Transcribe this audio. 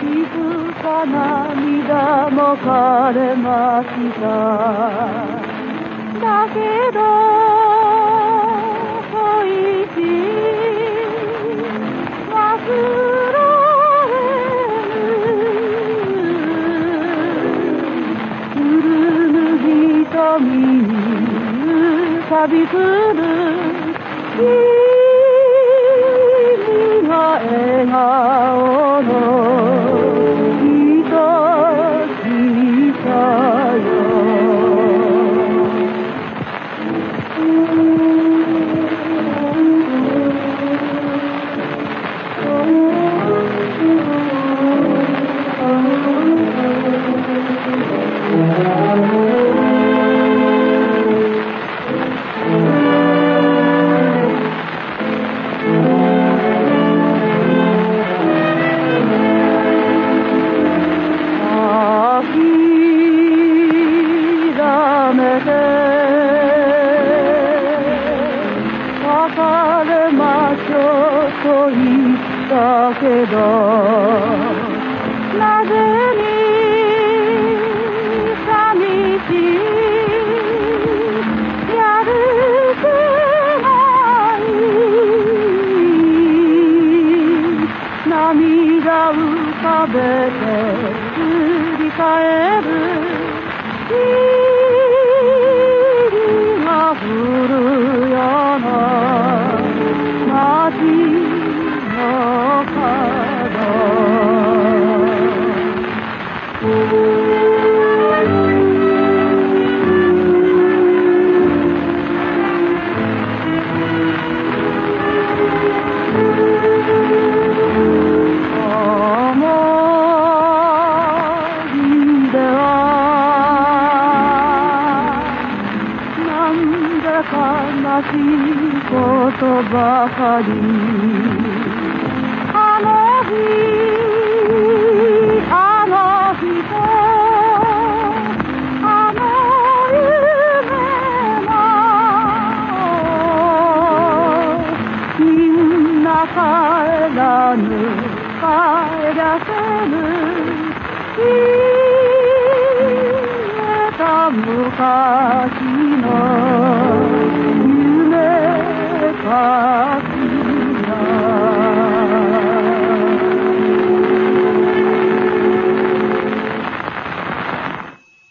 静か涙もかれました。だけど恋し忘れ旅する。言ったけどなぜに寂しいやるせない涙浮かべて振り返る悲しいことばかり。帰らせぬ消えた昔